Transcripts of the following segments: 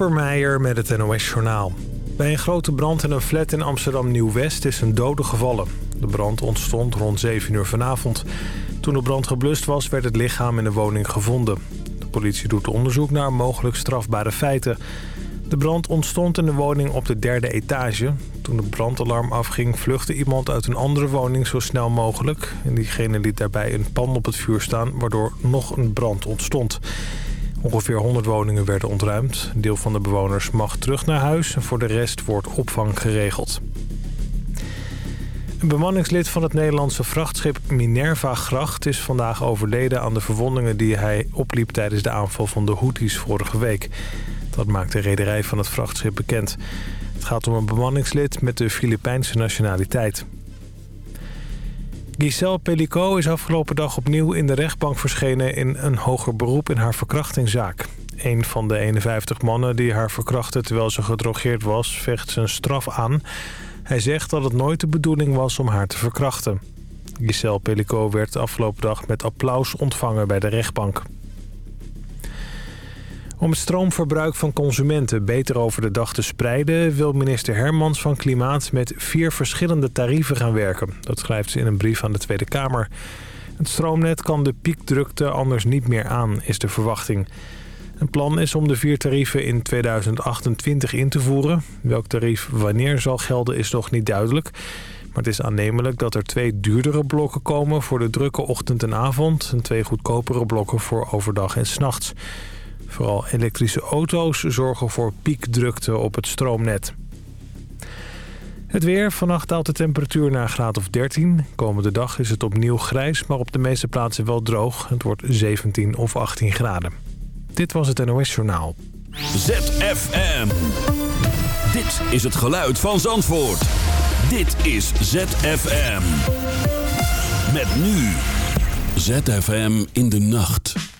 Kasper Meijer met het NOS-journaal. Bij een grote brand in een flat in Amsterdam-Nieuw-West is een dode gevallen. De brand ontstond rond 7 uur vanavond. Toen de brand geblust was, werd het lichaam in de woning gevonden. De politie doet onderzoek naar mogelijk strafbare feiten. De brand ontstond in de woning op de derde etage. Toen het brandalarm afging, vluchtte iemand uit een andere woning zo snel mogelijk. En diegene liet daarbij een pan op het vuur staan, waardoor nog een brand ontstond. Ongeveer 100 woningen werden ontruimd. Een deel van de bewoners mag terug naar huis voor de rest wordt opvang geregeld. Een bemanningslid van het Nederlandse vrachtschip Minerva Gracht is vandaag overleden aan de verwondingen die hij opliep tijdens de aanval van de Houthis vorige week. Dat maakt de rederij van het vrachtschip bekend. Het gaat om een bemanningslid met de Filipijnse nationaliteit. Giselle Pellicot is afgelopen dag opnieuw in de rechtbank verschenen... in een hoger beroep in haar verkrachtingszaak. Een van de 51 mannen die haar verkrachtte terwijl ze gedrogeerd was... vecht zijn straf aan. Hij zegt dat het nooit de bedoeling was om haar te verkrachten. Giselle Pellicot werd afgelopen dag met applaus ontvangen bij de rechtbank. Om het stroomverbruik van consumenten beter over de dag te spreiden... wil minister Hermans van Klimaat met vier verschillende tarieven gaan werken. Dat schrijft ze in een brief aan de Tweede Kamer. Het stroomnet kan de piekdrukte anders niet meer aan, is de verwachting. Een plan is om de vier tarieven in 2028 in te voeren. Welk tarief wanneer zal gelden is nog niet duidelijk... Maar het is aannemelijk dat er twee duurdere blokken komen voor de drukke ochtend en avond... en twee goedkopere blokken voor overdag en s'nachts. Vooral elektrische auto's zorgen voor piekdrukte op het stroomnet. Het weer. Vannacht daalt de temperatuur naar een graad of 13. Komende dag is het opnieuw grijs, maar op de meeste plaatsen wel droog. Het wordt 17 of 18 graden. Dit was het NOS Journaal. ZFM. Dit is het geluid van Zandvoort. Dit is ZFM. Met nu. ZFM in de nacht.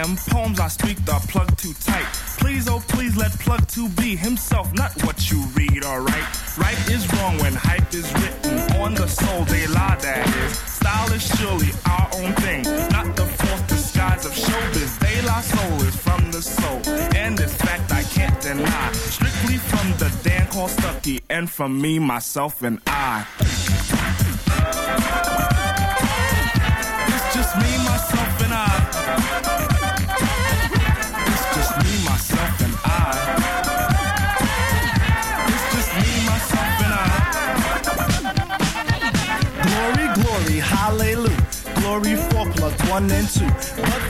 am. Poems I speak are plugged too tight. Please, oh please, let plug to be himself, not what you read, alright? Right is wrong when hype is written on the soul, they lie, that is. Style is surely our own thing, not the false disguise of showbiz. They lie, soul is from the soul, and this fact I can't deny. Strictly from the Dan called Stucky, and from me, myself, and I. January 4 plus 1 and 2. But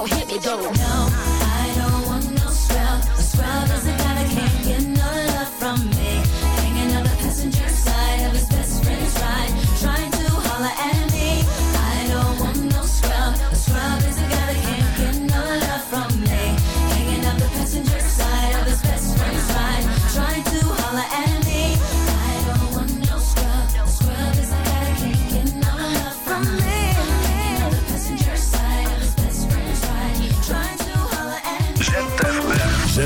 gon' hit me though.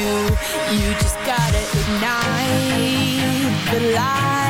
you. You just gotta ignite the light.